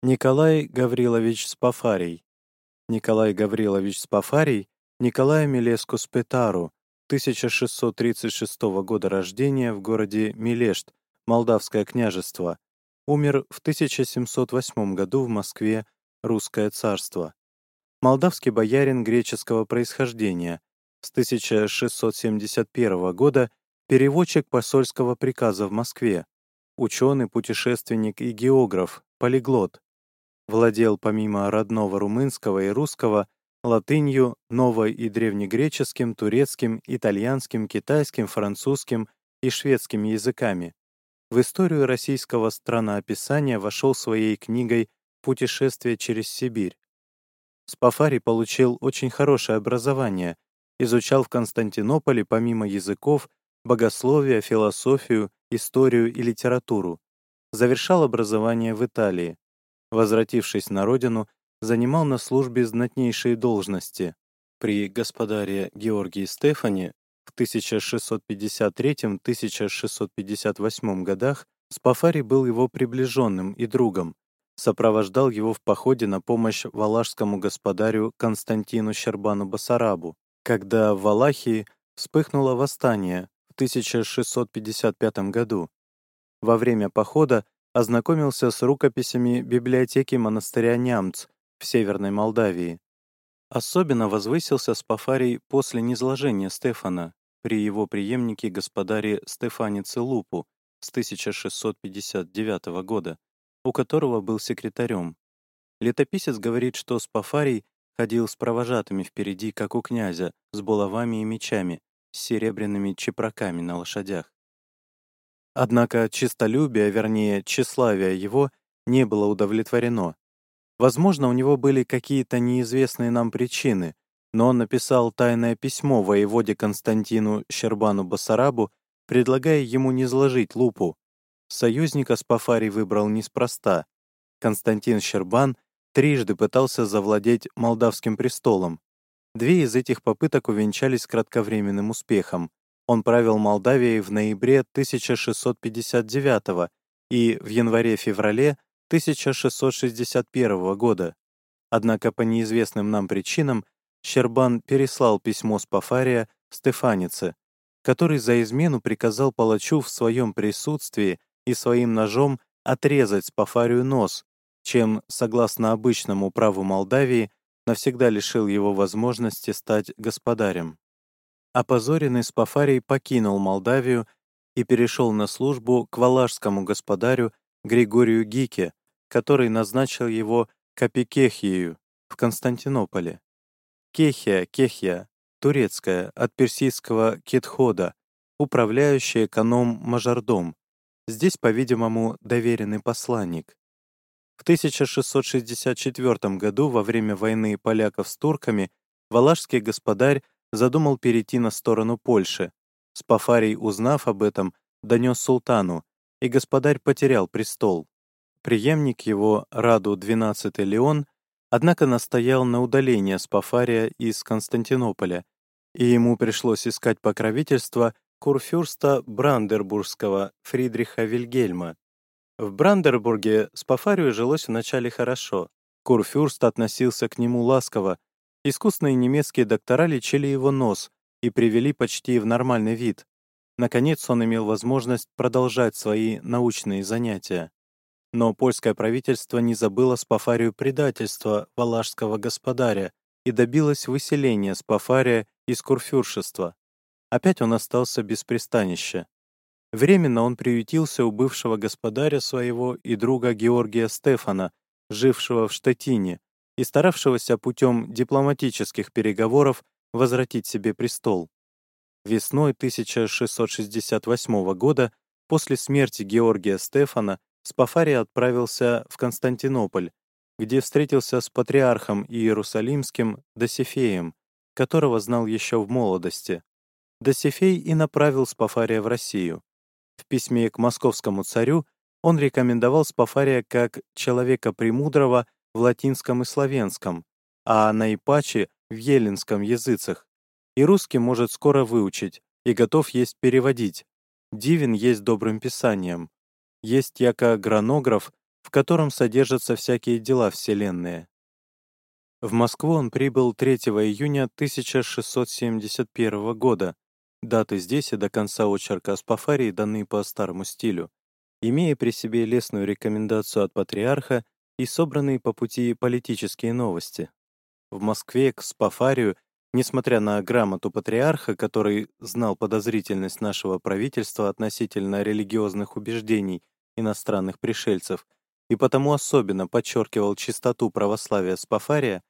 Николай Гаврилович Спафарий. Николай Гаврилович Спафарий, Николай Милеску Спетару, 1636 года рождения в городе Милешт, Молдавское княжество. Умер в 1708 году в Москве, Русское царство. Молдавский боярин греческого происхождения. С 1671 года переводчик посольского приказа в Москве. Ученый, путешественник и географ, полиглот. Владел помимо родного румынского и русского латынью, ново- и древнегреческим, турецким, итальянским, китайским, французским и шведским языками. В историю российского страноописания вошел своей книгой «Путешествие через Сибирь». Спафарий получил очень хорошее образование, изучал в Константинополе помимо языков богословие, философию, историю и литературу. Завершал образование в Италии. Возвратившись на родину, занимал на службе знатнейшие должности. При господаре Георгии Стефане в 1653-1658 годах Спафарий был его приближенным и другом, сопровождал его в походе на помощь валашскому господарю Константину Щербану Басарабу, когда в Валахии вспыхнуло восстание в 1655 году. Во время похода ознакомился с рукописями библиотеки монастыря Нямц в Северной Молдавии. Особенно возвысился Спафарий после низложения Стефана при его преемнике господаре Стефане Целупу с 1659 года, у которого был секретарем. Летописец говорит, что Спафарий ходил с провожатыми впереди, как у князя, с булавами и мечами, с серебряными чепраками на лошадях. Однако чистолюбие, вернее, тщеславие его, не было удовлетворено. Возможно, у него были какие-то неизвестные нам причины, но он написал тайное письмо воеводе Константину Щербану Басарабу, предлагая ему не сложить лупу. Союзника Спафарий выбрал неспроста. Константин Щербан трижды пытался завладеть молдавским престолом. Две из этих попыток увенчались кратковременным успехом. Он правил Молдавией в ноябре 1659 и в январе-феврале 1661 года. Однако по неизвестным нам причинам Щербан переслал письмо Спафария Стефанице, который за измену приказал палачу в своем присутствии и своим ножом отрезать Спафарию нос, чем, согласно обычному праву Молдавии, навсегда лишил его возможности стать господарем. Опозоренный Спафарий покинул Молдавию и перешел на службу к валашскому господарю Григорию Гике, который назначил его Капикехию в Константинополе. Кехия, Кехия, турецкая, от персидского кетхода, управляющий эконом-мажордом. Здесь, по-видимому, доверенный посланник. В 1664 году, во время войны поляков с турками, валашский господарь задумал перейти на сторону Польши. Спафарий, узнав об этом, донес султану, и господарь потерял престол. Приемник его, Раду XII Леон, однако настоял на удалении Спафария из Константинополя, и ему пришлось искать покровительство курфюрста Брандербургского Фридриха Вильгельма. В Брандербурге Спафарию жилось вначале хорошо. Курфюрст относился к нему ласково. Искусные немецкие доктора лечили его нос и привели почти в нормальный вид. Наконец он имел возможность продолжать свои научные занятия. Но польское правительство не забыло Спафарию предательства валашского господаря и добилось выселения Спафария из курфюршества. Опять он остался без пристанища. Временно он приютился у бывшего господаря своего и друга Георгия Стефана, жившего в Штетине и старавшегося путем дипломатических переговоров возвратить себе престол. Весной 1668 года, после смерти Георгия Стефана, Спафарий отправился в Константинополь, где встретился с патриархом Иерусалимским Досифеем, которого знал еще в молодости. Досифей и направил Спафария в Россию. В письме к московскому царю он рекомендовал Спафария как человека премудрого в латинском и славянском, а наипаче в еленском языцах, и русский может скоро выучить, и готов есть переводить. Дивен есть добрым писанием. Есть яко гранограф, в котором содержатся всякие дела вселенные. В Москву он прибыл 3 июня 1671 года. Даты здесь и до конца очерка Аспафарии даны по старому стилю, имея при себе лестную рекомендацию от патриарха и собранные по пути политические новости. В Москве к Спафарию, несмотря на грамоту патриарха, который знал подозрительность нашего правительства относительно религиозных убеждений иностранных пришельцев и потому особенно подчеркивал чистоту православия Спафария,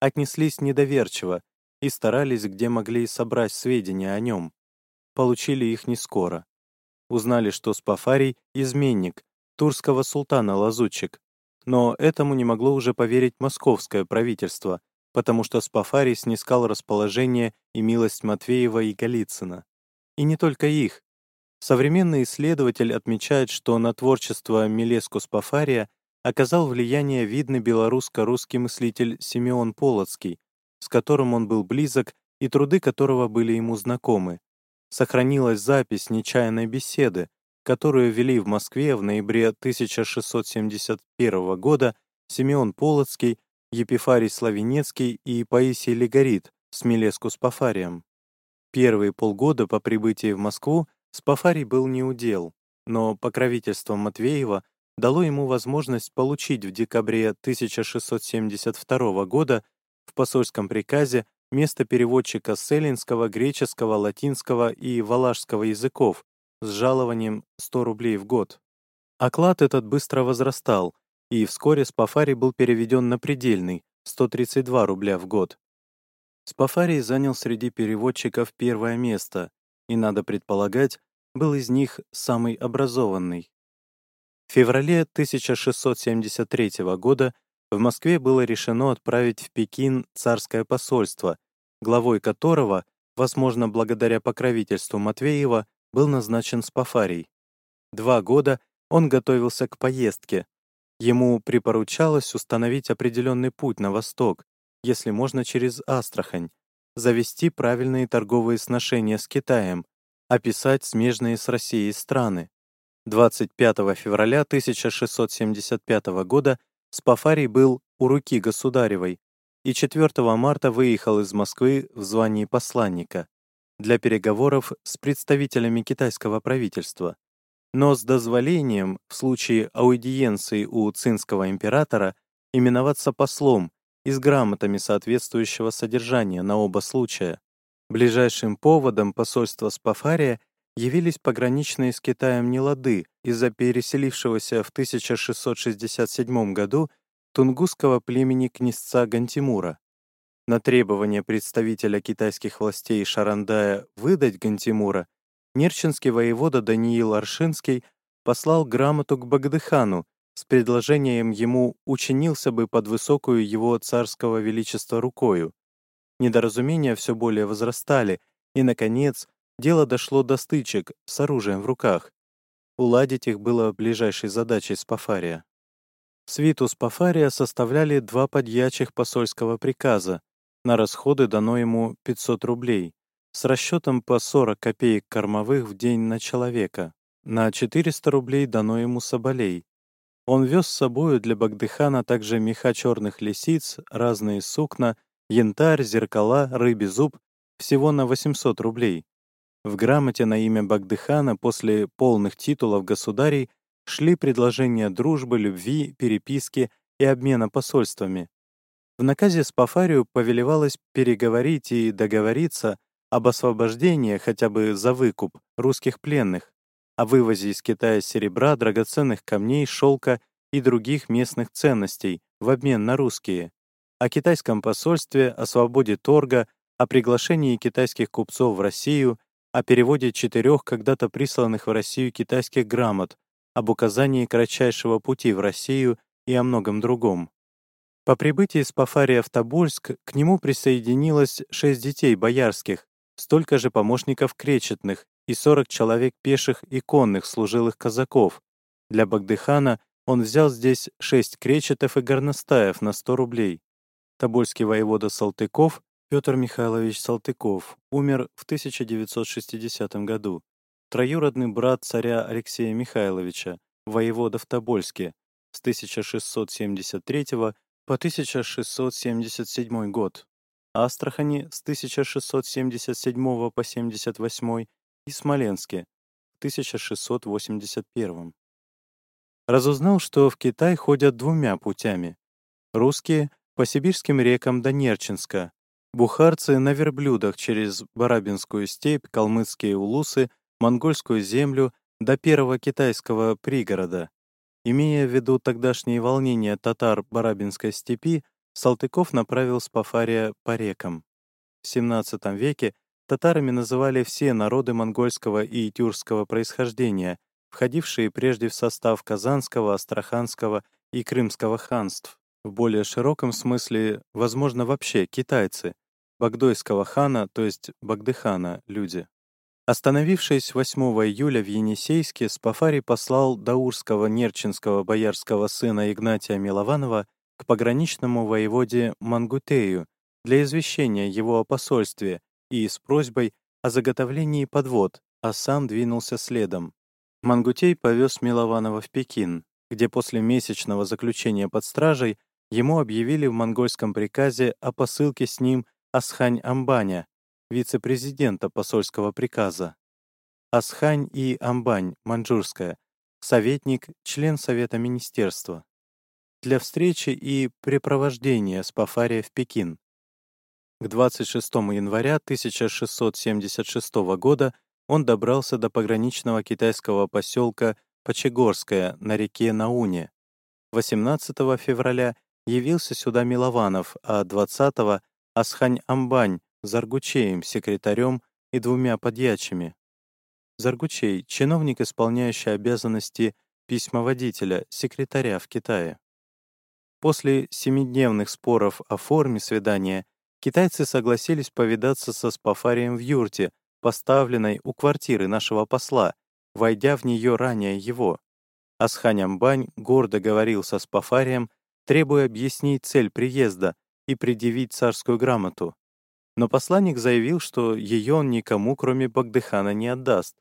отнеслись недоверчиво и старались, где могли, собрать сведения о нем. Получили их не скоро. Узнали, что Спафарий — изменник, турского султана лазутчик. Но этому не могло уже поверить московское правительство, потому что Спафарий снискал расположение и милость Матвеева и Голицына. И не только их. Современный исследователь отмечает, что на творчество Милеску Спафария оказал влияние видный белорусско-русский мыслитель Симеон Полоцкий, с которым он был близок и труды которого были ему знакомы. Сохранилась запись нечаянной беседы, которую вели в Москве в ноябре 1671 года Симеон Полоцкий, Епифарий Славенецкий и Паисий Легорит с Милеску Спафарием. Первые полгода по прибытии в Москву Спафарий был неудел, но покровительством Матвеева дало ему возможность получить в декабре 1672 года в посольском приказе место переводчика с греческого, латинского и валашского языков с жалованием 100 рублей в год. Оклад этот быстро возрастал, и вскоре Спафарий был переведен на предельный 132 рубля в год. Спафарий занял среди переводчиков первое место, и, надо предполагать, был из них самый образованный. В феврале 1673 года в Москве было решено отправить в Пекин царское посольство, главой которого, возможно, благодаря покровительству Матвеева, был назначен Спафарий. Два года он готовился к поездке. Ему припоручалось установить определенный путь на восток, если можно через Астрахань, завести правильные торговые сношения с Китаем, описать смежные с Россией страны. 25 февраля 1675 года Спафарий был у руки государевой и 4 марта выехал из Москвы в звании посланника для переговоров с представителями китайского правительства, но с дозволением в случае аудиенции у цинского императора именоваться послом и с грамотами соответствующего содержания на оба случая. Ближайшим поводом посольства Спафария явились пограничные с Китаем нелады из-за переселившегося в 1667 году тунгусского племени князца Гантимура. На требование представителя китайских властей Шарандая выдать Гантимура, нерчинский воевода Даниил Аршинский послал грамоту к Багдыхану с предложением ему учинился бы под высокую его царского величества рукою. Недоразумения все более возрастали, и, наконец, дело дошло до стычек с оружием в руках. Уладить их было ближайшей задачей Спафария. Свиту Спафария составляли два подьячих посольского приказа. На расходы дано ему 500 рублей, с расчетом по 40 копеек кормовых в день на человека. На 400 рублей дано ему соболей. Он вез с собою для Багдыхана также меха черных лисиц, разные сукна, янтарь, зеркала, рыбий зуб, всего на 800 рублей. В грамоте на имя Багдыхана после полных титулов государей шли предложения дружбы, любви, переписки и обмена посольствами. В наказе Спафарию повелевалось переговорить и договориться об освобождении хотя бы за выкуп русских пленных, о вывозе из Китая серебра, драгоценных камней, шелка и других местных ценностей в обмен на русские, о китайском посольстве, о свободе торга, о приглашении китайских купцов в Россию о переводе четырех когда-то присланных в Россию китайских грамот, об указании кратчайшего пути в Россию и о многом другом. По прибытии из Пафария в Тобольск к нему присоединилось шесть детей боярских, столько же помощников кречетных и 40 человек пеших и конных служилых казаков. Для Багдыхана он взял здесь шесть кречетов и горностаев на 100 рублей. Тобольский воевода Салтыков Петр Михайлович Салтыков умер в 1960 году. Троюродный брат царя Алексея Михайловича, воевода в Тобольске, с 1673 по 1677 год, Астрахани с 1677 по 78 и Смоленске в 1681. Разузнал, что в Китай ходят двумя путями. Русские — по сибирским рекам до Нерчинска, бухарцы — на верблюдах через Барабинскую степь, калмыцкие улусы, монгольскую землю до первого китайского пригорода. Имея в виду тогдашние волнения татар Барабинской степи, Салтыков направил Спафария по рекам. В XVII веке татарами называли все народы монгольского и тюркского происхождения, входившие прежде в состав Казанского, Астраханского и Крымского ханств. В более широком смысле, возможно, вообще китайцы, багдойского хана, то есть Багдыхана, люди. Остановившись 8 июля в Енисейске, Спафарий послал даурского нерчинского боярского сына Игнатия Милованова к пограничному воеводе Мангутею для извещения его о посольстве и с просьбой о заготовлении подвод, а сам двинулся следом. Мангутей повез Милованова в Пекин, где после месячного заключения под стражей ему объявили в монгольском приказе о посылке с ним Асхань Амбаня, вице-президента посольского приказа. Асхань и Амбань, маньчжурская, советник, член Совета Министерства. Для встречи и препровождения Спафария в Пекин. К 26 января 1676 года он добрался до пограничного китайского поселка Почегорское на реке Науне. 18 февраля явился сюда Милованов, а 20-го — Асхань Амбань Заргучеем, секретарем и двумя подьячими. Заргучей — чиновник, исполняющий обязанности письмоводителя, секретаря в Китае. После семидневных споров о форме свидания китайцы согласились повидаться со Спафарием в юрте, поставленной у квартиры нашего посла, войдя в нее ранее его. Асханямбань гордо говорил со Спафарием, требуя объяснить цель приезда и предъявить царскую грамоту. Но посланник заявил, что ее он никому, кроме Багдыхана, не отдаст.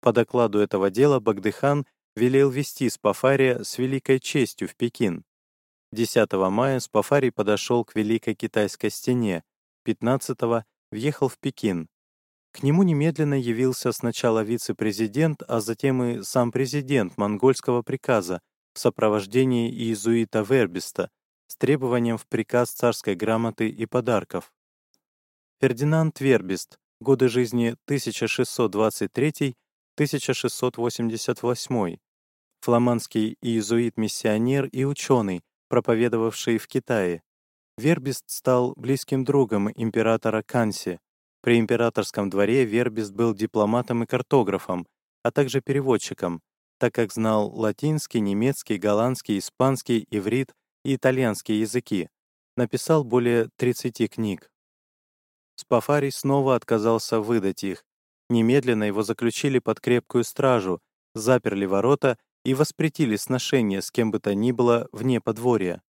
По докладу этого дела Багдыхан велел вести Спафария с великой честью в Пекин. 10 мая Спафарий подошел к Великой Китайской стене, 15 въехал в Пекин. К нему немедленно явился сначала вице-президент, а затем и сам президент монгольского приказа в сопровождении иезуита Вербиста с требованием в приказ царской грамоты и подарков. Фердинанд Вербист, годы жизни 1623-1688, фламандский иезуит-миссионер и ученый, проповедовавший в Китае. Вербист стал близким другом императора Канси. При императорском дворе Вербист был дипломатом и картографом, а также переводчиком, так как знал латинский, немецкий, голландский, испанский, иврит и итальянский языки. Написал более 30 книг. Спафарий снова отказался выдать их. Немедленно его заключили под крепкую стражу, заперли ворота и воспретили сношение с кем бы то ни было вне подворья.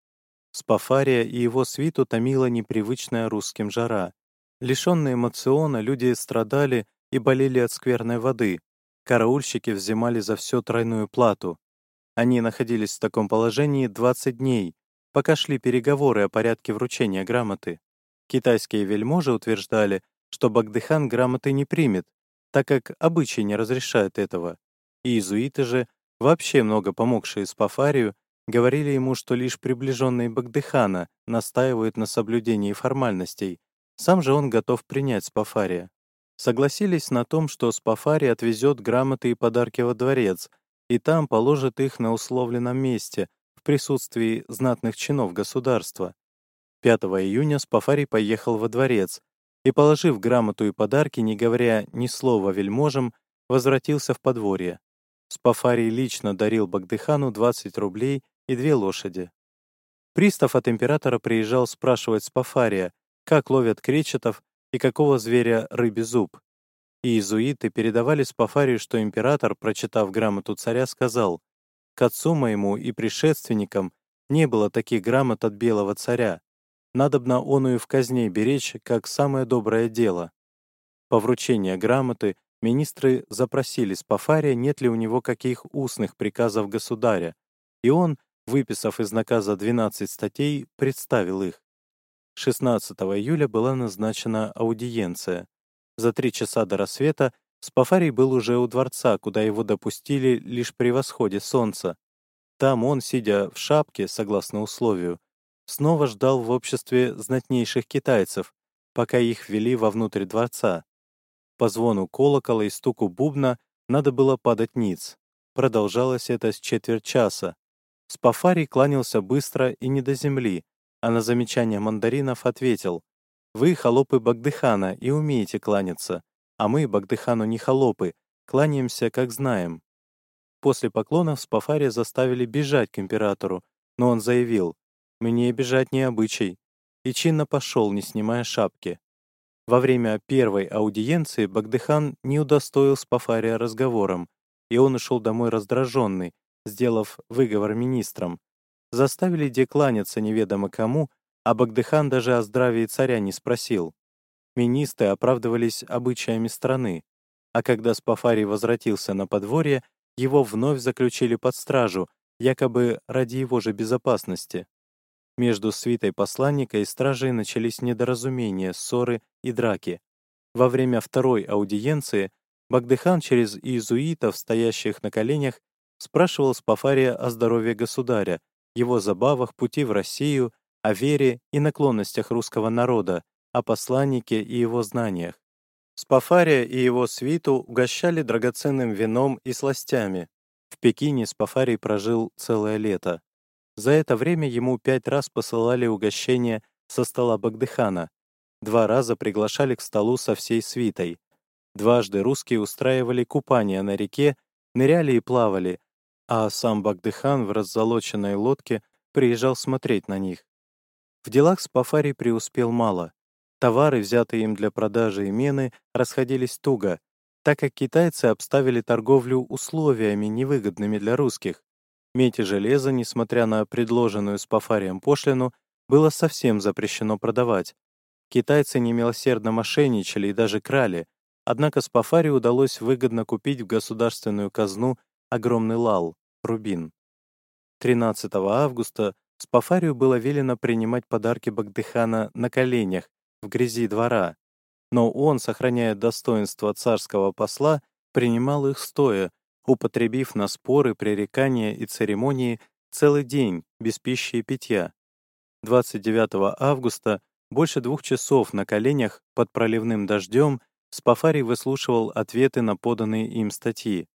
Спафария и его свиту томила непривычная русским жара. Лишенные эмоциона, люди страдали и болели от скверной воды. Караульщики взимали за все тройную плату. Они находились в таком положении 20 дней, пока шли переговоры о порядке вручения грамоты. Китайские вельможи утверждали, что Багдыхан грамоты не примет, так как обычай не разрешает этого. И иезуиты же, вообще много помогшие Спафарию, говорили ему, что лишь приближенные Багдыхана настаивают на соблюдении формальностей, сам же он готов принять Спафария. Согласились на том, что Спафарий отвезет грамоты и подарки во дворец, и там положит их на условленном месте, в присутствии знатных чинов государства. 5 июня Спафарий поехал во дворец и, положив грамоту и подарки, не говоря ни слова вельможам, возвратился в подворье. Спафарий лично дарил Багдыхану 20 рублей и две лошади. Пристав от императора приезжал спрашивать Спафария, как ловят кречетов и какого зверя рыбий зуб. И иезуиты передавали Спафарию, что император, прочитав грамоту царя, сказал, «К отцу моему и предшественникам не было таких грамот от белого царя, надобно оную в казне беречь, как самое доброе дело. По вручении грамоты министры запросили Спафария, нет ли у него каких устных приказов государя, и он, выписав из наказа 12 статей, представил их. 16 июля была назначена аудиенция. За три часа до рассвета Спафарий был уже у дворца, куда его допустили лишь при восходе солнца. Там он, сидя в шапке, согласно условию, снова ждал в обществе знатнейших китайцев, пока их ввели вовнутрь дворца. По звону колокола и стуку бубна надо было падать ниц. Продолжалось это с четверть часа. Спафарий кланялся быстро и не до земли, а на замечание мандаринов ответил, «Вы холопы Багдыхана и умеете кланяться, а мы, Багдыхану, не холопы, кланяемся, как знаем». После поклонов Спафария заставили бежать к императору, но он заявил, «Мне бежать не обычай», и чинно пошел, не снимая шапки. Во время первой аудиенции Багдыхан не удостоил Спафария разговором, и он ушел домой раздраженный, сделав выговор министрам. Заставили декланяться неведомо кому, а Багдыхан даже о здравии царя не спросил. Министры оправдывались обычаями страны, а когда Спафарий возвратился на подворье, его вновь заключили под стражу, якобы ради его же безопасности. Между свитой посланника и стражей начались недоразумения, ссоры и драки. Во время второй аудиенции Багдыхан через иезуитов, стоящих на коленях, спрашивал Спафария о здоровье государя, его забавах, пути в Россию, о вере и наклонностях русского народа, о посланнике и его знаниях. Спафария и его свиту угощали драгоценным вином и сластями. В Пекине Спафарий прожил целое лето. За это время ему пять раз посылали угощения со стола Багдыхана, два раза приглашали к столу со всей свитой. Дважды русские устраивали купания на реке, ныряли и плавали, а сам Багдыхан в раззолоченной лодке приезжал смотреть на них. В делах с Пафари преуспел мало. Товары, взятые им для продажи и мены, расходились туго, так как китайцы обставили торговлю условиями, невыгодными для русских. Медь и железо, несмотря на предложенную с Пафарием пошлину, было совсем запрещено продавать. Китайцы немилосердно мошенничали и даже крали, однако Спафари удалось выгодно купить в государственную казну огромный лал, рубин. 13 августа Спафарию было велено принимать подарки Багдыхана на коленях, в грязи двора, но он, сохраняя достоинство царского посла, принимал их стоя, употребив на споры, пререкания и церемонии целый день без пищи и питья. 29 августа больше двух часов на коленях под проливным дождем Спафарий выслушивал ответы на поданные им статьи.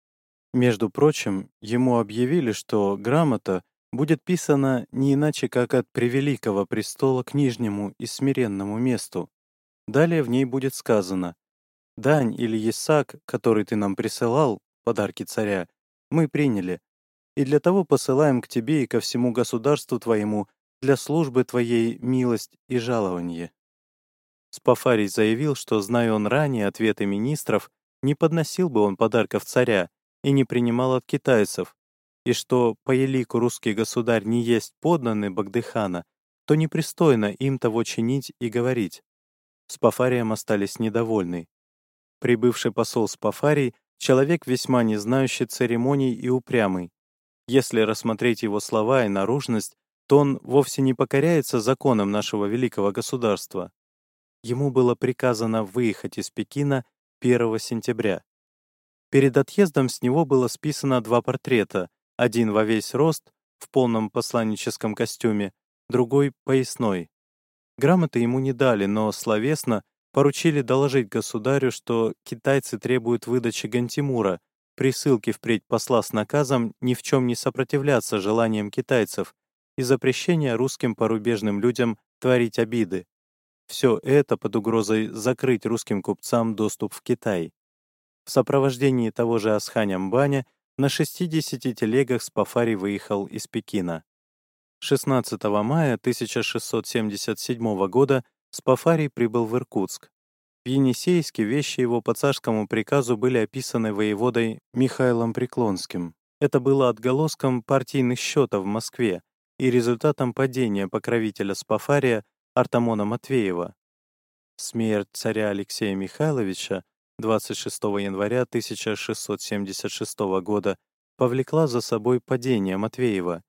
Между прочим, ему объявили, что грамота будет писана не иначе, как от превеликого престола к нижнему и смиренному месту. Далее в ней будет сказано «Дань или есак, который ты нам присылал, подарки царя, мы приняли, и для того посылаем к тебе и ко всему государству твоему для службы твоей милость и жалование». Спафарий заявил, что, зная он ранее ответы министров, не подносил бы он подарков царя и не принимал от китайцев, и что по елику русский государь не есть подданный Багдыхана, то непристойно им того чинить и говорить. С остались недовольны. Прибывший посол Спафарий Человек весьма не знающий церемоний и упрямый. Если рассмотреть его слова и наружность, то он вовсе не покоряется законам нашего великого государства. Ему было приказано выехать из Пекина 1 сентября. Перед отъездом с него было списано два портрета, один во весь рост, в полном посланническом костюме, другой — поясной. Грамоты ему не дали, но словесно поручили доложить государю, что китайцы требуют выдачи Гантимура, присылки впредь посла с наказом ни в чем не сопротивляться желаниям китайцев и запрещения русским порубежным людям творить обиды. Все это под угрозой закрыть русским купцам доступ в Китай. В сопровождении того же Асханя Мбаня на 60 телегах с Пафари выехал из Пекина. 16 мая 1677 года Спафарий прибыл в Иркутск. В Енисейске вещи его по царскому приказу были описаны воеводой Михаилом Преклонским. Это было отголоском партийных счетов в Москве и результатом падения покровителя Спафария Артамона Матвеева. Смерть царя Алексея Михайловича 26 января 1676 года повлекла за собой падение Матвеева.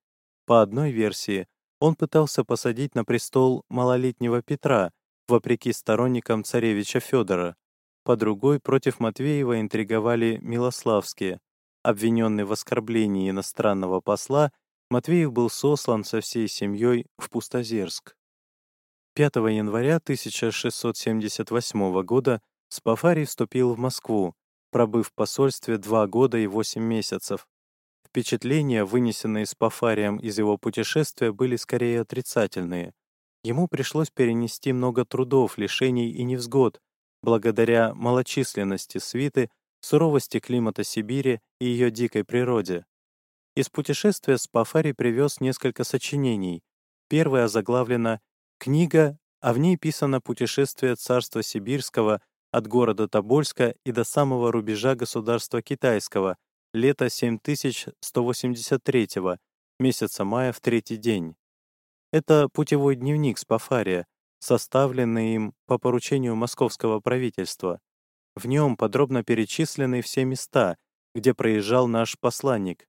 По одной версии, он пытался посадить на престол малолетнего Петра, вопреки сторонникам царевича Федора. По другой, против Матвеева интриговали Милославские. Обвиненный в оскорблении иностранного посла, Матвеев был сослан со всей семьей в Пустозерск. 5 января 1678 года Спафарий вступил в Москву, пробыв в посольстве два года и восемь месяцев. Впечатления, вынесенные Спафарием из его путешествия, были скорее отрицательные. Ему пришлось перенести много трудов, лишений и невзгод, благодаря малочисленности свиты, суровости климата Сибири и ее дикой природе. Из путешествия Спафарий привез несколько сочинений. Первое заглавлено «Книга», а в ней писано путешествие царства Сибирского от города Тобольска и до самого рубежа государства Китайского, лето 7183 месяца мая в третий день. Это путевой дневник Спафария, составленный им по поручению московского правительства. В нем подробно перечислены все места, где проезжал наш посланник.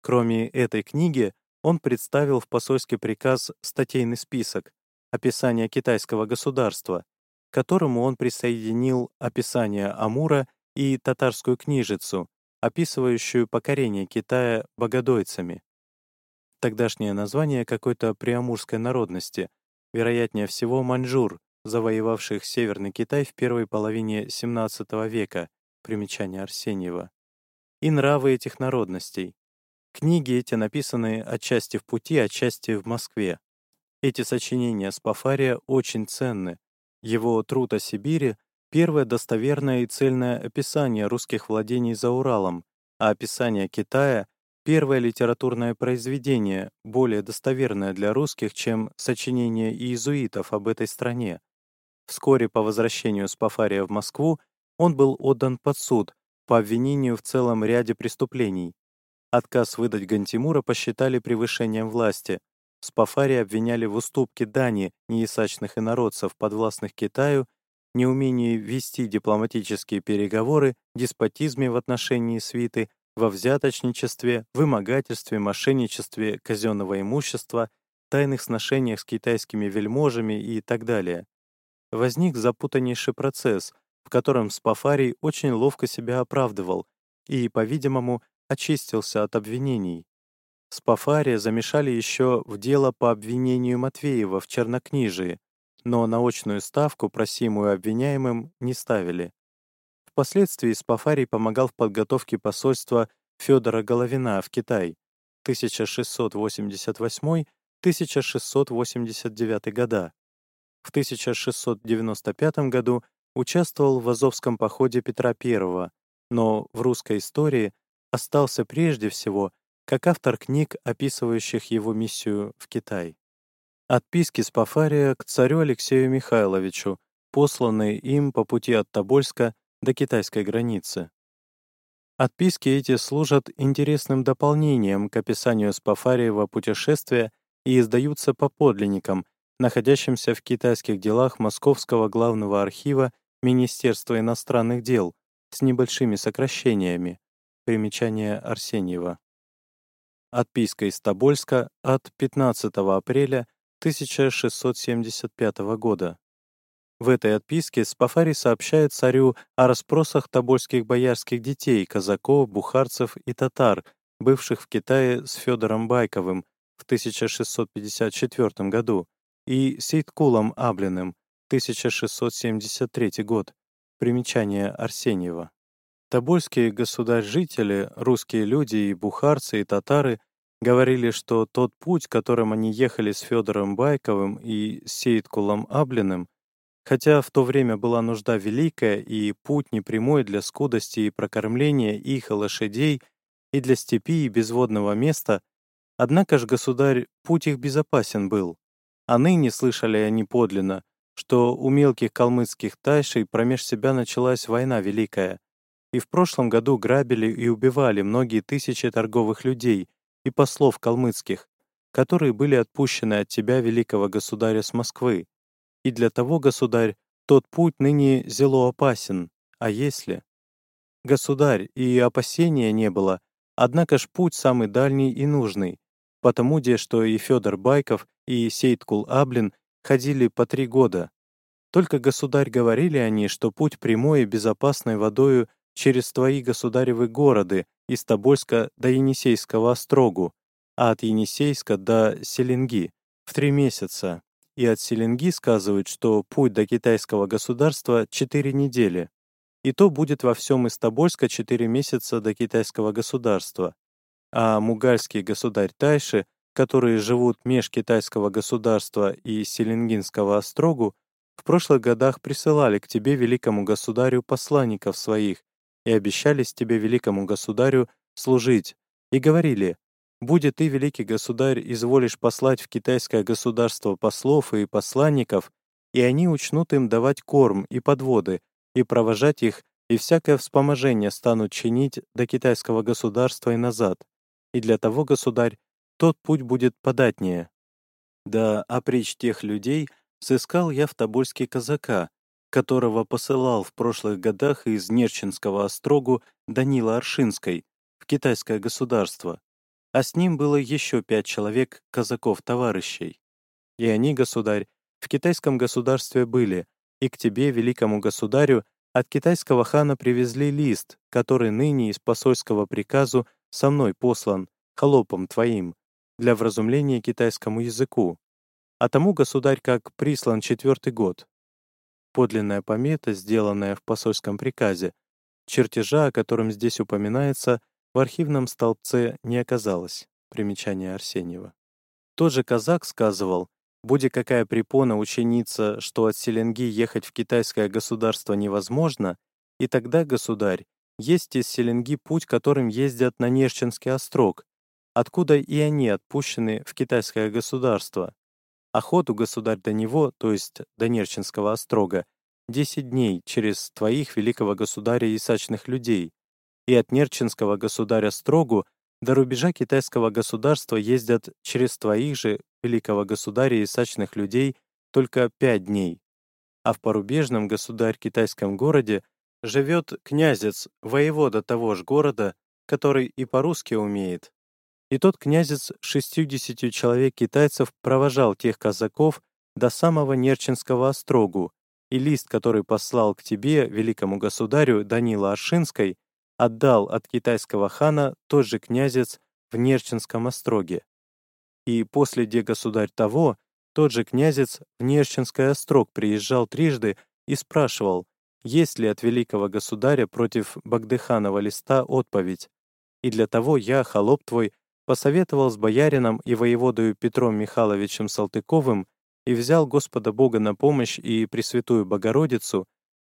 Кроме этой книги, он представил в посольский приказ статейный список, описание китайского государства, к которому он присоединил описание Амура и татарскую книжицу, описывающую покорение Китая богодойцами. Тогдашнее название какой-то приамурской народности, вероятнее всего маньчжур, завоевавших Северный Китай в первой половине XVII века, примечание Арсеньева, и нравы этих народностей. Книги эти написаны отчасти в пути, отчасти в Москве. Эти сочинения Спафария очень ценны. Его труд о Сибири — первое достоверное и цельное описание русских владений за Уралом, а описание Китая — первое литературное произведение, более достоверное для русских, чем сочинение иезуитов об этой стране. Вскоре по возвращению Спафария в Москву он был отдан под суд по обвинению в целом ряде преступлений. Отказ выдать Гантимура посчитали превышением власти — Спафари обвиняли в уступке дани неясачных инородцев, подвластных Китаю, неумении вести дипломатические переговоры, деспотизме в отношении свиты, во взяточничестве, вымогательстве, мошенничестве казенного имущества, тайных сношениях с китайскими вельможами и так далее. Возник запутаннейший процесс, в котором Спафарий очень ловко себя оправдывал и, по-видимому, очистился от обвинений. Спафария замешали еще в дело по обвинению Матвеева в чернокнижии, но наочную ставку, просимую обвиняемым, не ставили. Впоследствии Спафарий помогал в подготовке посольства Федора Головина в Китай 1688-1689 года. В 1695 году участвовал в Азовском походе Петра I, но в русской истории остался прежде всего как автор книг, описывающих его миссию в Китай. Отписки с Пафария к царю Алексею Михайловичу, посланные им по пути от Тобольска до китайской границы. Отписки эти служат интересным дополнением к описанию Спафариева путешествия и издаются по подлинникам, находящимся в китайских делах Московского главного архива Министерства иностранных дел с небольшими сокращениями. Примечание Арсеньева. Отписка из Тобольска от 15 апреля 1675 года. В этой отписке Спафарий сообщает царю о расспросах тобольских боярских детей, казаков, бухарцев и татар, бывших в Китае с Федором Байковым в 1654 году и Сейткулом Аблиным 1673 год. Примечание Арсеньева. Тобольские государь-жители, русские люди и бухарцы, и татары говорили, что тот путь, которым они ехали с Федором Байковым и Сейткулом Аблиным, хотя в то время была нужда великая и путь непрямой для скудости и прокормления их и лошадей, и для степи и безводного места, однако ж, государь, путь их безопасен был. А ныне слышали они подлинно, что у мелких калмыцких тайшей промеж себя началась война великая, и в прошлом году грабили и убивали многие тысячи торговых людей и послов калмыцких, которые были отпущены от тебя, великого государя, с Москвы. И для того, государь, тот путь ныне зело опасен, а если? Государь, и опасения не было, однако ж путь самый дальний и нужный. потому де, что и Федор Байков, и Сейткул Аблин ходили по три года. Только, государь, говорили они, что путь прямой и безопасной водою через твои государевы города, из Тобольска до Енисейского острогу, а от Енисейска до Селенги, в три месяца. И от Селенги сказывают, что путь до китайского государства — четыре недели. И то будет во всем из Тобольска четыре месяца до китайского государства. А мугальский государь Тайши, которые живут меж китайского государства и Селенгинского острогу, в прошлых годах присылали к тебе, великому государю, посланников своих и обещались тебе, великому государю, служить, и говорили, «Будет ты, великий государь, изволишь послать в китайское государство послов и посланников, и они учнут им давать корм и подводы, и провожать их, и всякое вспоможение станут чинить до китайского государства и назад. И для того, государь, тот путь будет податнее. Да, опричь тех людей — сыскал я в Тобольске казака, которого посылал в прошлых годах из Нерчинского острогу Данила Аршинской в китайское государство, а с ним было еще пять человек казаков-товарищей. И они, государь, в китайском государстве были, и к тебе, великому государю, от китайского хана привезли лист, который ныне из посольского приказу со мной послан, холопом твоим, для вразумления китайскому языку а тому государь как прислан четвертый год. Подлинная помета, сделанная в посольском приказе, чертежа, о котором здесь упоминается, в архивном столбце не оказалось. Примечание Арсеньева. Тот же казак сказывал, будь какая препона ученица, что от Селенги ехать в китайское государство невозможно, и тогда, государь, есть из Селенги путь, которым ездят на Нерчинский острог, откуда и они отпущены в китайское государство. Охоту, государь, до него, то есть до Нерчинского острога, десять дней через твоих, великого государя и сачных людей, и от Нерчинского государя Строгу до рубежа китайского государства ездят через твоих же, великого государя и сачных людей, только пять дней. А в порубежном государь-китайском городе живет князец, воевода того же города, который и по-русски умеет, и тот князец шестьюдесятью человек китайцев провожал тех казаков до самого Нерчинского острогу, и лист, который послал к тебе, великому государю Данила Аршинской, отдал от китайского хана тот же князец в Нерчинском остроге. И после де государь того, тот же князец в Нерчинский острог приезжал трижды и спрашивал, есть ли от великого государя против Багдыханова листа отповедь. И для того я, холоп твой, посоветовал с боярином и воеводою Петром Михайловичем Салтыковым и взял Господа Бога на помощь и Пресвятую Богородицу,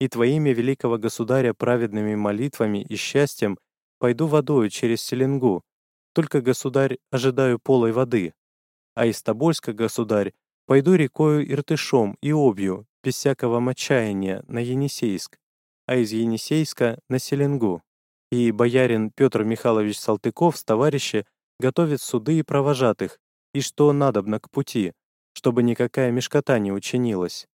и Твоими великого государя праведными молитвами и счастьем пойду водою через Селенгу, только, государь, ожидаю полой воды, а из Тобольска, государь, пойду рекою Иртышом и Обью, без всякого мочаяния, на Енисейск, а из Енисейска — на Селенгу. И боярин Петр Михайлович Салтыков с товарищи готовит суды и провожатых, и что надобно к пути, чтобы никакая мешкота не учинилась.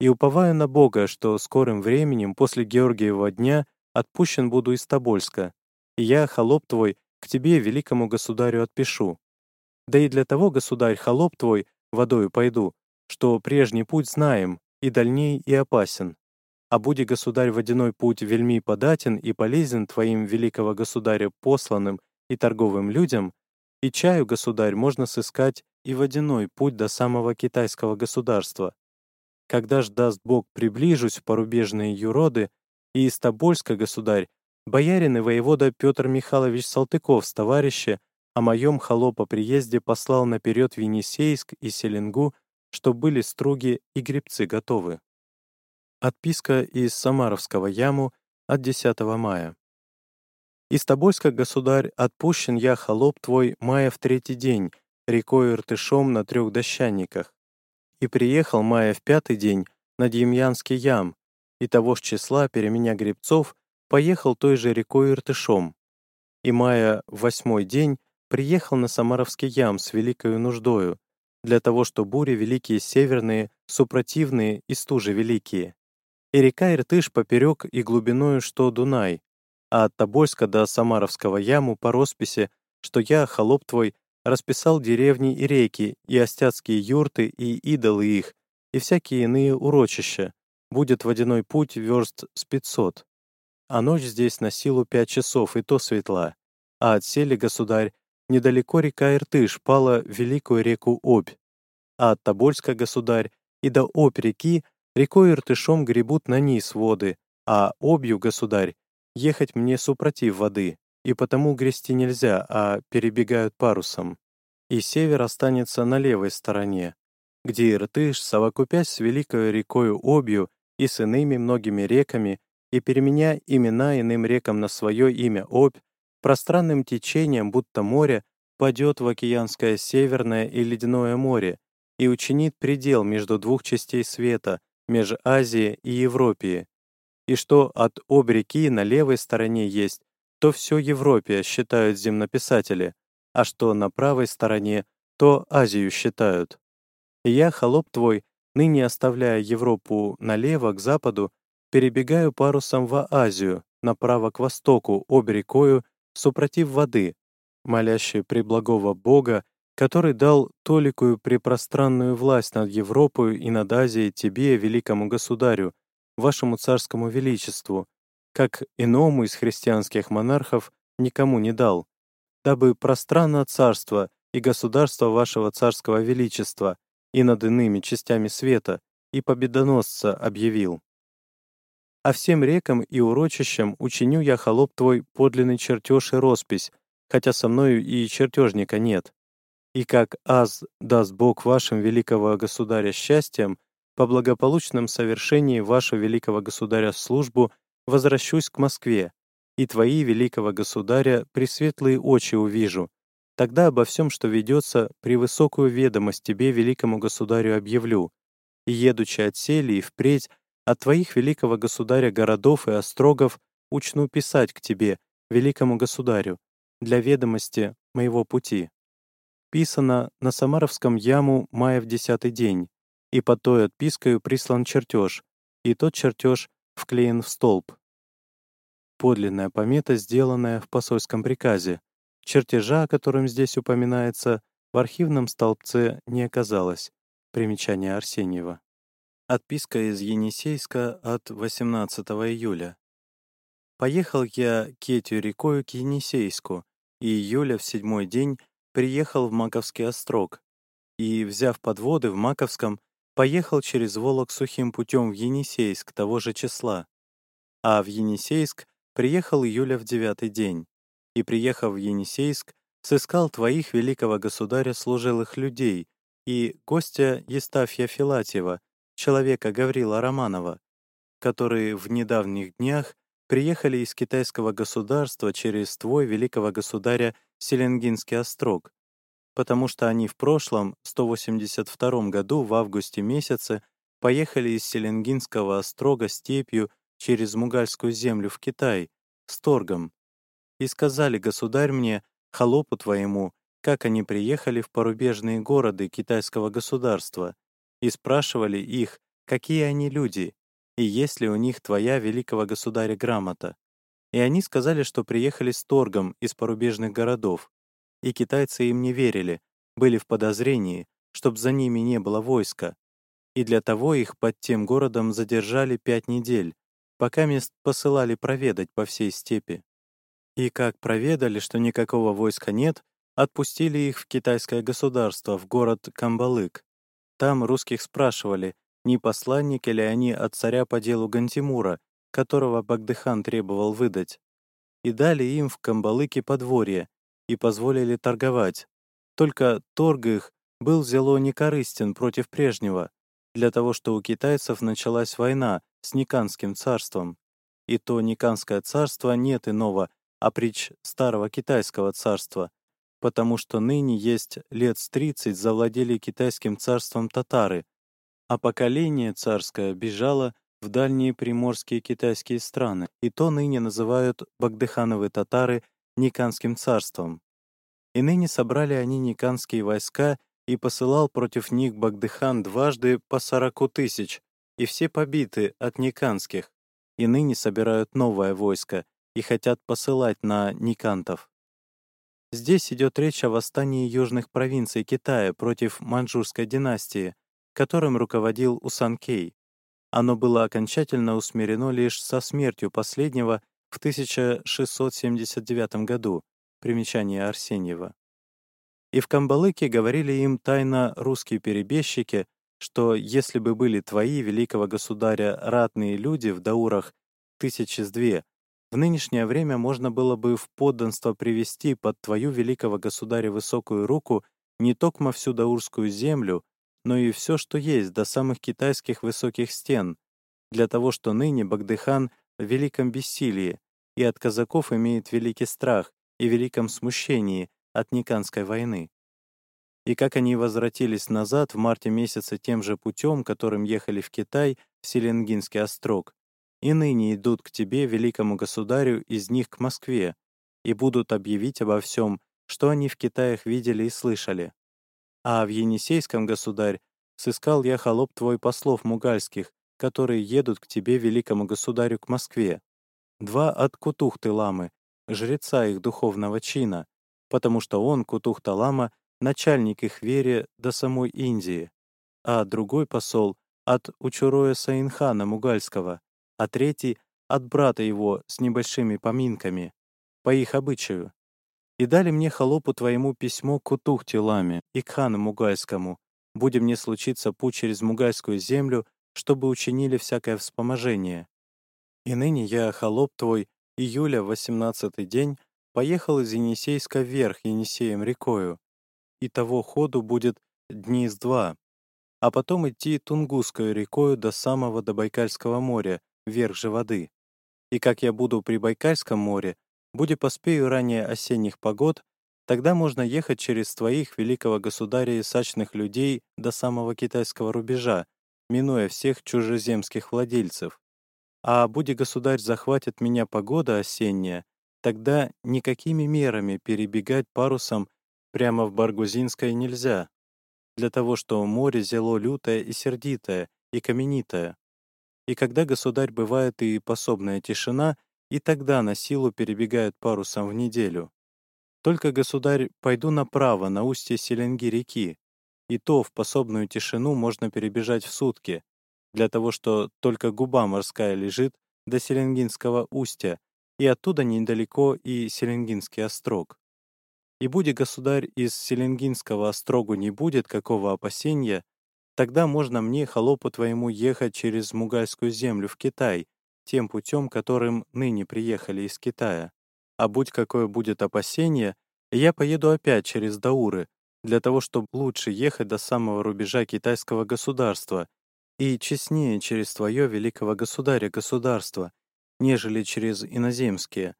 И уповаю на Бога, что скорым временем после Георгиева дня отпущен буду из Тобольска, и я, холоп твой, к тебе, великому государю, отпишу. Да и для того, государь, холоп твой, водою пойду, что прежний путь знаем, и дальней, и опасен. А буди, государь, водяной путь вельми податен и полезен твоим великого государя посланным и торговым людям, и чаю, государь, можно сыскать и водяной путь до самого китайского государства. Когда ж даст Бог приближусь в порубежные юроды, и из Тобольска, государь, боярин и воевода Петр Михайлович Салтыков с товарища о моем холопа приезде послал наперед в и Селенгу, что были струги и гребцы готовы. Отписка из Самаровского яму от 10 мая. Из Тобольска, государь, отпущен я, холоп твой, мая в третий день, рекой Иртышом на трех дощанниках. И приехал мая в пятый день на Демьянский ям, и того ж числа, переменя гребцов, поехал той же рекой Иртышом. И мая в восьмой день приехал на Самаровский ям с великою нуждою, для того, что бури великие северные, супротивные и стужи великие. И река Иртыш поперек и глубиною, что Дунай, а от Тобольска до Самаровского яму по росписи, что я, холоп твой, расписал деревни и реки, и остяцкие юрты, и идолы их, и всякие иные урочища. Будет водяной путь верст с пятьсот. А ночь здесь на силу пять часов, и то светла. А отсели, государь, недалеко река Иртыш пала в великую реку Обь. А от Тобольска, государь, и до Обь реки рекой Иртышом гребут на низ воды, а Обью, государь, ехать мне супротив воды, и потому грести нельзя, а перебегают парусом. И север останется на левой стороне, где Иртыш, совокупясь с великой рекою Обью и с иными многими реками, и переменя имена иным рекам на свое имя Обь, пространным течением, будто море, падет в океанское северное и ледяное море и учинит предел между двух частей света, между Азией и Европией. И что от об реки на левой стороне есть, то все Европе считают земнописатели, а что на правой стороне, то Азию считают. И я, холоп твой, ныне оставляя Европу налево, к западу, перебегаю парусом в Азию, направо к востоку, об рекою, супротив воды, молящей преблагого Бога, который дал толикую препространную власть над Европой и над Азией тебе, великому государю, вашему царскому величеству, как иному из христианских монархов никому не дал, дабы пространно царство и государство вашего царского величества и над иными частями света и победоносца объявил. А всем рекам и урочищам учиню я холоп твой подлинный чертеж и роспись, хотя со мною и чертежника нет. И как аз даст Бог вашим великого государя счастьем, по благополучном совершении вашего великого государя службу возвращусь к Москве, и твои, великого государя, пресветлые очи увижу. Тогда обо всем, что ведется, при высокую ведомость тебе, великому государю, объявлю. И, едучи от сели и впредь, от твоих, великого государя, городов и острогов, учну писать к тебе, великому государю, для ведомости моего пути. Писано на Самаровском яму мая в десятый день, и под той отпискою прислан чертеж, и тот чертеж вклеен в столб. Подлинная помета, сделанная в посольском приказе. Чертежа, о котором здесь упоминается, в архивном столбце не оказалось. Примечание Арсеньева. Отписка из Енисейска от 18 июля. Поехал я Кетью рекою к Енисейску, и июля в седьмой день приехал в Маковский острог, и, взяв подводы в Маковском, поехал через Волок сухим путем в Енисейск того же числа. А в Енисейск приехал июля в девятый день. И, приехав в Енисейск, сыскал твоих великого государя служилых людей и гостя Естафья Филатьева, человека Гаврила Романова, которые в недавних днях приехали из китайского государства через твой великого государя Селенгинский острог, потому что они в прошлом, 182 году, в августе месяце, поехали из Селенгинского острога степью через Мугальскую землю в Китай, с торгом. И сказали, государь мне, холопу твоему, как они приехали в порубежные города китайского государства, и спрашивали их, какие они люди, и есть ли у них твоя великого государя грамота. И они сказали, что приехали с торгом из порубежных городов, и китайцы им не верили, были в подозрении, чтоб за ними не было войска. И для того их под тем городом задержали пять недель, пока мест посылали проведать по всей степи. И как проведали, что никакого войска нет, отпустили их в китайское государство, в город Камбалык. Там русских спрашивали, не посланники ли они от царя по делу Гантимура, которого Багдыхан требовал выдать. И дали им в Камбалыке подворье, и позволили торговать. Только торг их был зело некорыстен против прежнего, для того, что у китайцев началась война с Никанским царством. И то Никанское царство нет иного, а притч старого китайского царства, потому что ныне есть лет с тридцать завладели китайским царством татары, а поколение царское бежало в дальние приморские китайские страны, и то ныне называют Багдыхановы татары Никанским царством. И ныне собрали они никанские войска, и посылал против них Багдыхан дважды по сороку тысяч, и все побиты от никанских, и ныне собирают новое войско и хотят посылать на никантов. Здесь идет речь о восстании южных провинций Китая против маньчжурской династии, которым руководил Усанкей. Оно было окончательно усмирено лишь со смертью последнего в 1679 году, примечание Арсеньева. И в Камбалыке говорили им тайно русские перебежчики, что если бы были твои, великого государя, ратные люди в даурах тысячи с две, в нынешнее время можно было бы в подданство привести под твою великого государя высокую руку не токмо всю даурскую землю, но и все, что есть, до самых китайских высоких стен, для того, что ныне Багдыхан в великом бессилии и от казаков имеет великий страх и великом смущении от Никанской войны. И как они возвратились назад в марте месяце тем же путем, которым ехали в Китай, в Селенгинский острог, и ныне идут к тебе, великому государю, из них к Москве, и будут объявить обо всем, что они в Китаях видели и слышали. А в Енисейском, государь, сыскал я холоп твой послов мугальских, которые едут к тебе, великому государю, к Москве. Два от Кутухты-ламы, жреца их духовного чина, потому что он, Кутухта-лама, начальник их вере до самой Индии, а другой посол от Учуроя Саинхана Мугальского, а третий — от брата его с небольшими поминками, по их обычаю. И дали мне холопу твоему письмо к Утухтиламе и к хану Мугальскому, будем мне случиться путь через Мугальскую землю, чтобы учинили всякое вспоможение. И ныне я, холоп твой, июля, восемнадцатый день, поехал из Енисейска вверх Енисеем рекою, и того ходу будет дни с два, а потом идти Тунгусскую рекою до самого Добайкальского моря, вверх же воды. И как я буду при Байкальском море, буде поспею ранее осенних погод, тогда можно ехать через твоих, великого государя и сачных людей, до самого китайского рубежа, минуя всех чужеземских владельцев. А буде государь захватит меня погода осенняя, тогда никакими мерами перебегать парусом прямо в Баргузинское нельзя, для того, что море зело лютое и сердитое, и каменитое. И когда государь бывает и пособная тишина, и тогда на силу перебегают парусом в неделю. Только, государь, пойду направо, на устье Селенги реки, и то в пособную тишину можно перебежать в сутки, для того, что только губа морская лежит до Селенгинского устья, и оттуда недалеко и Селенгинский острог. И будет государь из Селенгинского острогу не будет какого опасения, Тогда можно мне, холопу твоему, ехать через Мугальскую землю в Китай, тем путем, которым ныне приехали из Китая. А будь какое будет опасение, я поеду опять через Дауры, для того, чтобы лучше ехать до самого рубежа китайского государства и честнее через твое великого государя государство, нежели через иноземские,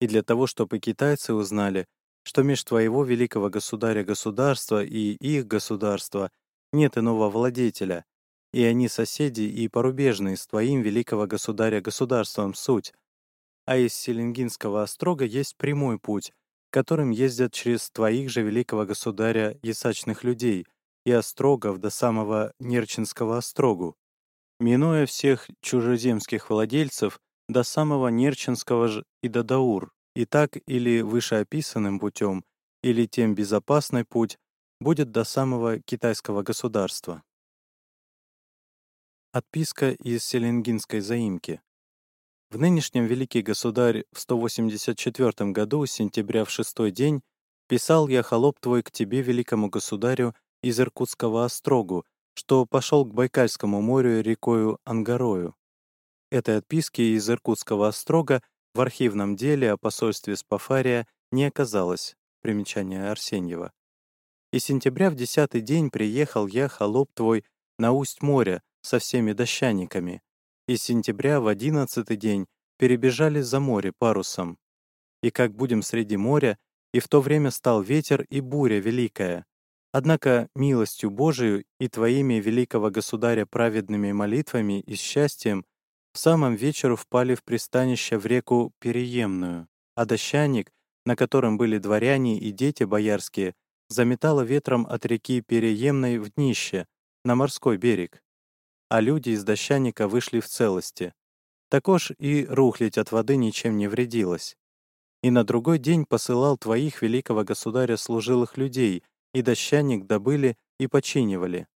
и для того, чтобы китайцы узнали, что меж твоего великого государя государства и их государства — нет иного владетеля, и они соседи и порубежные с твоим великого государя государством суть. А из Селенгинского острога есть прямой путь, которым ездят через твоих же великого государя ясачных людей и острогов до самого Нерчинского острогу, минуя всех чужеземских владельцев до самого Нерчинского же и до Даур, и так или вышеописанным путем, или тем безопасный путь, будет до самого китайского государства. Отписка из Селенгинской заимки. В нынешнем великий государь в 184 году, сентября в шестой день, писал я холоп твой к тебе, великому государю, из Иркутского острогу, что пошел к Байкальскому морю рекою Ангарою. Этой отписки из Иркутского острога в архивном деле о посольстве Спафария не оказалось. Примечание Арсеньева. И сентября в десятый день приехал я, холоп твой, на усть моря со всеми дощаниками. И сентября в одиннадцатый день перебежали за море парусом. И как будем среди моря, и в то время стал ветер и буря великая. Однако милостью Божию и твоими великого государя праведными молитвами и счастьем в самом вечеру впали в пристанище в реку Переемную, а дощаник, на котором были дворяне и дети боярские, заметало ветром от реки Переемной в днище, на морской берег. А люди из дощаника вышли в целости. Також и рухлить от воды ничем не вредилось. и на другой день посылал твоих великого государя служилых людей, и дощаник добыли и починивали.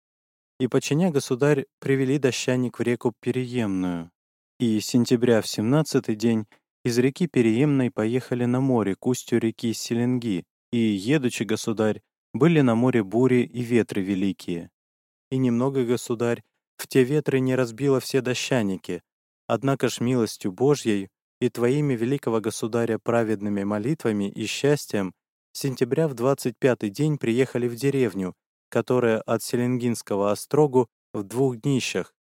И починя государь привели дощаник в реку Переемную. И сентября в семнадцатый день из реки Переемной поехали на море к устью реки Селенги, и, едучи, государь, были на море бури и ветры великие. И немного, государь, в те ветры не разбило все дощаники, однако ж милостью Божьей и твоими великого государя праведными молитвами и счастьем сентября в двадцать пятый день приехали в деревню, которая от Селенгинского острогу в двух днищах,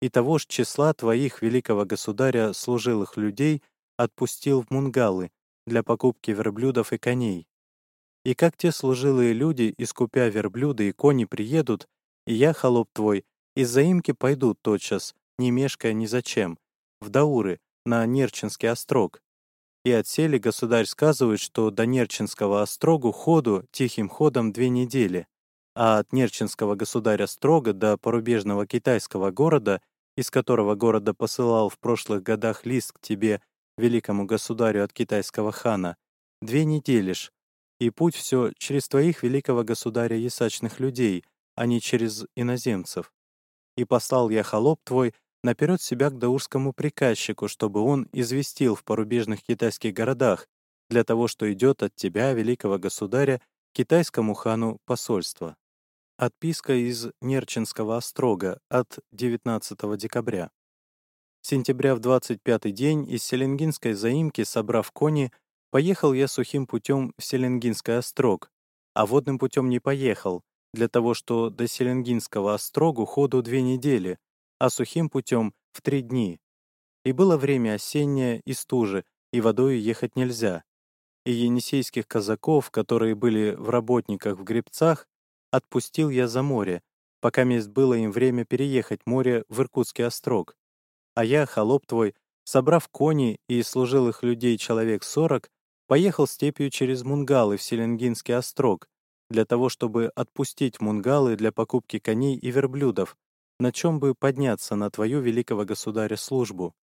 и того ж числа твоих великого государя служилых людей отпустил в Мунгалы для покупки верблюдов и коней. И как те служилые люди, искупя верблюды и кони, приедут, и я, холоп твой, из заимки пойду тотчас, не мешкая ни зачем, в Дауры, на Нерчинский острог. И отсели государь сказывает, что до Нерчинского острогу ходу тихим ходом две недели, а от Нерчинского государя строга до порубежного китайского города, из которого города посылал в прошлых годах лист к тебе, великому государю от китайского хана, две недели ж, и путь все через твоих великого государя ясачных людей, а не через иноземцев. И послал я холоп твой наперед себя к даурскому приказчику, чтобы он известил в порубежных китайских городах, для того, что идет от тебя, великого государя, китайскому хану посольство. Отписка из Нерчинского острога от 19 декабря. Сентября в 25-й день из Селенгинской заимки, собрав кони, поехал я сухим путем в Селенгинский острог, а водным путем не поехал, для того, что до Селенгинского острогу ходу две недели, а сухим путем — в три дни. И было время осеннее и стужи, и водою ехать нельзя. И енисейских казаков, которые были в работниках в гребцах, отпустил я за море, пока мест было им время переехать море в Иркутский острог. А я, холоп твой, собрав кони и служил их людей человек сорок, поехал степью через Мунгалы в Селенгинский острог, для того, чтобы отпустить Мунгалы для покупки коней и верблюдов, на чем бы подняться на твою великого государя службу.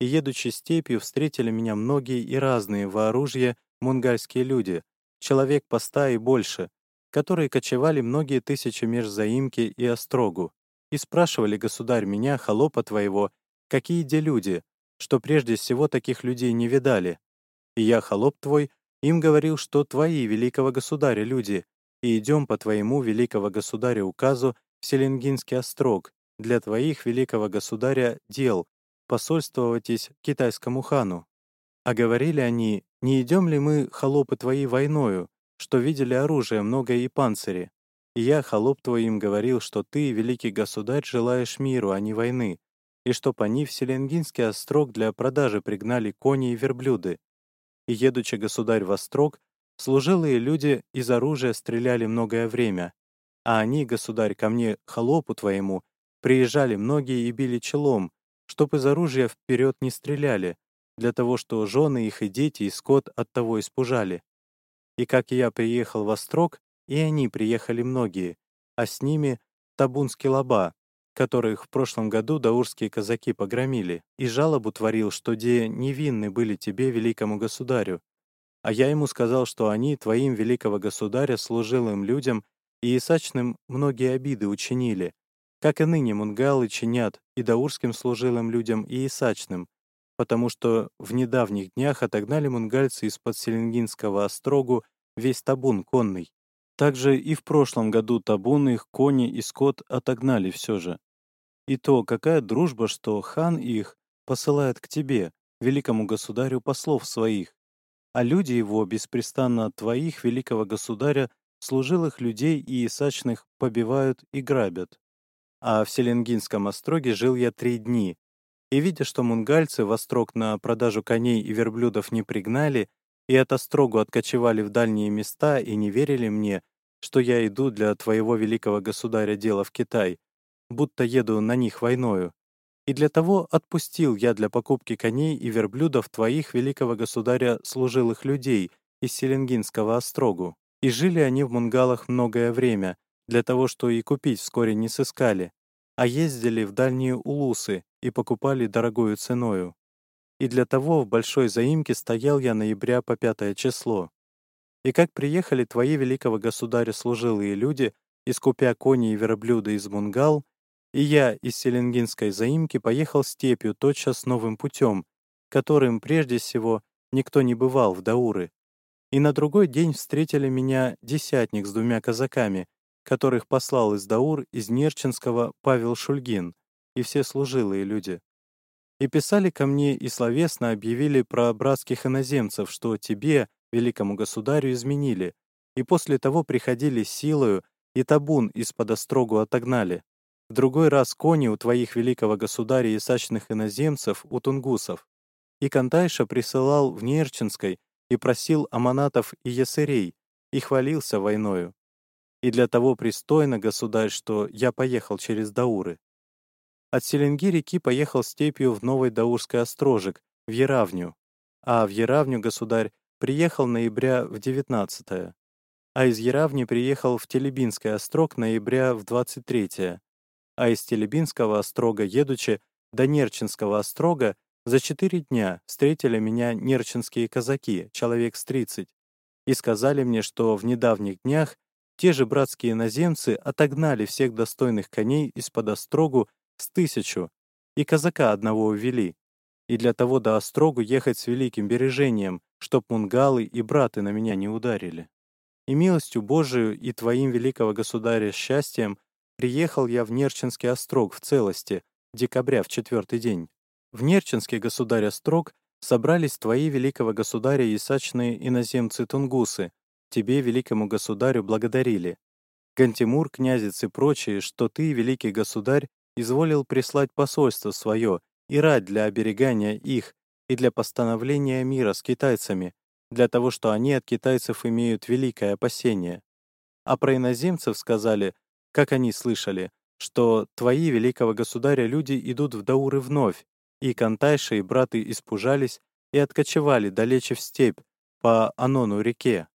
И едучи степью, встретили меня многие и разные вооружья мунгальские люди, человек поста и больше, которые кочевали многие тысячи меж заимки и острогу, и спрашивали, государь, меня, холопа твоего, какие де люди, что прежде всего таких людей не видали. И я, холоп твой, им говорил, что твои, великого государя, люди, и идем по твоему, великого государя, указу в Селенгинский острог для твоих, великого государя, дел, посольствоватись китайскому хану. А говорили они, не идем ли мы, холопы твои, войною, что видели оружие многое и панцири. И я, холоп твоим, говорил, что ты, великий государь, желаешь миру, а не войны, и чтоб они в Селенгинский острог для продажи пригнали кони и верблюды. И, едучи государь в острог, служилые люди из оружия стреляли многое время, а они, государь, ко мне, холопу твоему, приезжали многие и били челом, чтоб из оружия вперед не стреляли, для того, что жены их и дети и скот от того испужали. И как я приехал в Острог, и они приехали многие, а с ними табунский лоба, которых в прошлом году даурские казаки погромили, и жалобу творил, что де невинны были тебе, великому государю. А я ему сказал, что они, твоим великого государя, служилым людям и Исачным многие обиды учинили, как и ныне мунгалы чинят и даурским служилым людям, и Исачным, потому что в недавних днях отогнали мунгальцы из-под Селенгинского острогу весь табун конный. Также и в прошлом году табун их, кони и скот отогнали все же. И то, какая дружба, что хан их посылает к тебе, великому государю, послов своих, а люди его беспрестанно твоих, великого государя, служилых людей и исачных побивают и грабят. А в Селенгинском остроге жил я три дни, и, видя, что мунгальцы в острог на продажу коней и верблюдов не пригнали, и от острогу откочевали в дальние места и не верили мне, что я иду для твоего великого государя дела в Китай, будто еду на них войною. И для того отпустил я для покупки коней и верблюдов твоих великого государя служилых людей из Селенгинского острогу. И жили они в Мунгалах многое время, для того, что и купить вскоре не сыскали, а ездили в дальние улусы и покупали дорогою ценою. и для того в большой заимке стоял я ноября по пятое число. И как приехали твои великого государя служилые люди, искупя кони и верблюда из Мунгал, и я из Селенгинской заимки поехал степью тотчас новым путем, которым прежде всего никто не бывал в Дауры. И на другой день встретили меня десятник с двумя казаками, которых послал из Даур из Нерчинского Павел Шульгин и все служилые люди. И писали ко мне и словесно объявили про братских иноземцев, что тебе, великому государю, изменили, и после того приходили силою, и табун из-под острогу отогнали. В другой раз кони у твоих великого государя и сачных иноземцев, у тунгусов. И Кантайша присылал в Нерчинской и просил аманатов и ясырей, и хвалился войною. И для того пристойно, государь, что я поехал через Дауры. От Селенги реки поехал степью в Новый Даурский острожек, в Яравню, а в Яравню государь приехал ноября в 19 -е, а из Яравни приехал в Телебинский острог ноября в 23 -е, а из Телебинского острога, едучи до Нерчинского острога, за четыре дня встретили меня нерчинские казаки, человек с тридцать, и сказали мне, что в недавних днях те же братские наземцы отогнали всех достойных коней из-под острогу с тысячу, и казака одного увели. И для того до Острогу ехать с великим бережением, чтоб мунгалы и браты на меня не ударили. И милостью Божию и твоим великого государя счастьем приехал я в Нерчинский острог в целости, декабря в четвертый день. В Нерчинский государь острог собрались твои великого государя исачные иноземцы-тунгусы, тебе, великому государю, благодарили. Гантимур, князец и прочие, что ты, великий государь, изволил прислать посольство свое и рать для оберегания их и для постановления мира с китайцами, для того, что они от китайцев имеют великое опасение. А про иноземцев сказали, как они слышали, что твои великого государя люди идут в Дауры вновь, и Кантайши и браты испужались и откочевали далече в степь по Анону реке.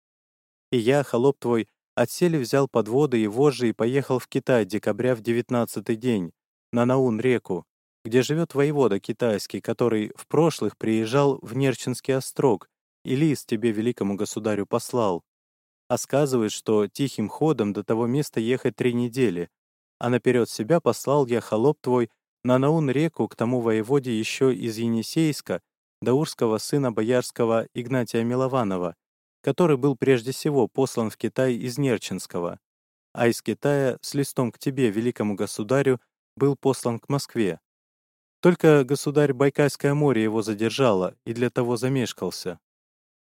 И я, холоп твой, отсели взял подводы и вожжи и поехал в Китай декабря в девятнадцатый день, на Наун-реку, где живет воевода китайский, который в прошлых приезжал в Нерчинский острог и лист тебе, великому государю, послал. А сказывает, что тихим ходом до того места ехать три недели, а наперед себя послал я холоп твой на Наун-реку к тому воеводе еще из Енисейска, даурского сына боярского Игнатия Милованова, который был прежде всего послан в Китай из Нерчинского, а из Китая с листом к тебе, великому государю, был послан к Москве. Только государь Байкальское море его задержало и для того замешкался.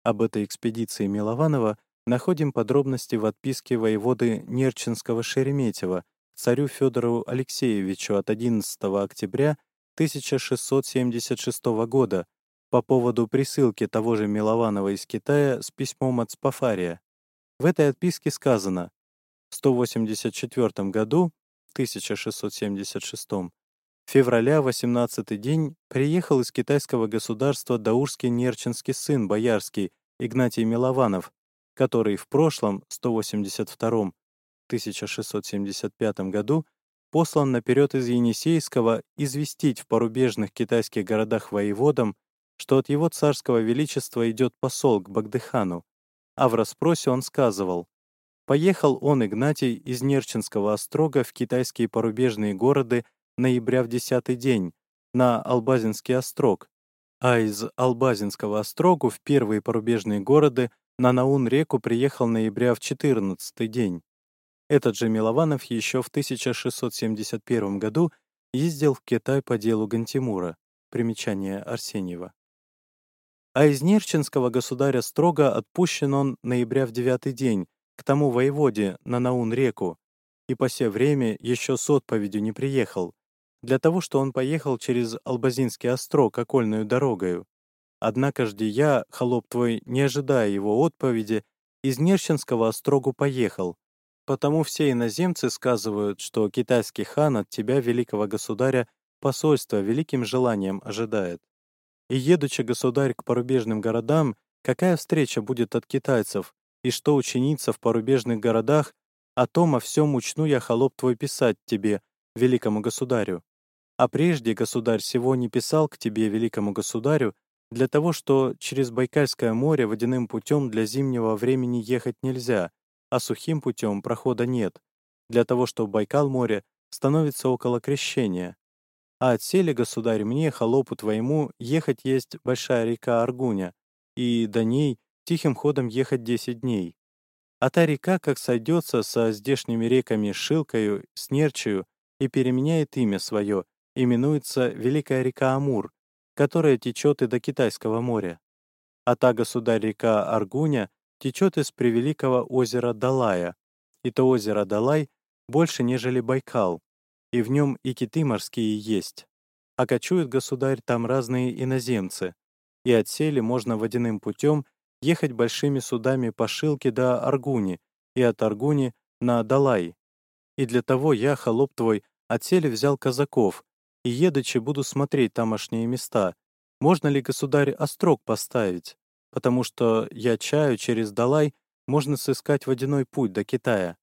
Об этой экспедиции Милованова находим подробности в отписке воеводы Нерчинского Шереметьева царю Федору Алексеевичу от 11 октября 1676 года по поводу присылки того же Милованова из Китая с письмом от Спафария. В этой отписке сказано «В 184 году 1676 февраля 18 день приехал из китайского государства даурский нерчинский сын боярский Игнатий Милованов, который в прошлом 182 1675 году послан наперед из Енисейского известить в порубежных китайских городах воеводам, что от его царского величества идет посол к Багдыхану, а в расспросе он сказывал, Поехал он, Игнатий, из Нерчинского острога в китайские порубежные города ноября в десятый день, на Албазинский острог, а из Албазинского острогу в первые порубежные города на Наун-реку приехал ноября в четырнадцатый день. Этот же Милованов еще в 1671 году ездил в Китай по делу Гантимура. Примечание Арсеньева. А из Нерчинского государя строго отпущен он ноября в девятый день, к тому воеводе на Наун-реку, и по все время еще с отповедью не приехал, для того, что он поехал через Албазинский острог окольную дорогою. Однако жди я, холоп твой, не ожидая его отповеди, из Нерчинского острогу поехал. Потому все иноземцы сказывают, что китайский хан от тебя, великого государя, посольство великим желанием ожидает. И едучи, государь, к порубежным городам, какая встреча будет от китайцев, и что ученица в порубежных городах, о том о всем учну я, холоп твой, писать тебе, великому государю. А прежде государь сего не писал к тебе, великому государю, для того, что через Байкальское море водяным путем для зимнего времени ехать нельзя, а сухим путем прохода нет, для того, что Байкал-море становится около крещения. А от сели, государь, мне, холопу твоему, ехать есть большая река Аргуня, и до ней тихим ходом ехать десять дней. А та река, как сойдется со здешними реками Шилкою, Снерчою, и переменяет имя свое, именуется Великая река Амур, которая течет и до Китайского моря. А та государь-река Аргуня течет из превеликого озера Далая, и то озеро Далай больше, нежели Байкал, и в нем и киты морские есть. А кочуют, государь, там разные иноземцы, и от сели можно водяным путем ехать большими судами по Шилке до Аргуни, и от Аргуни на Далай. И для того я, холоп твой, от сели взял казаков, и едучи буду смотреть тамошние места. Можно ли, государь, острог поставить? Потому что я чаю через Далай можно сыскать водяной путь до Китая.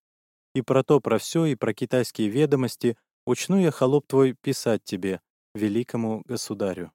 И про то, про все, и про китайские ведомости учну я, холоп твой, писать тебе, великому государю.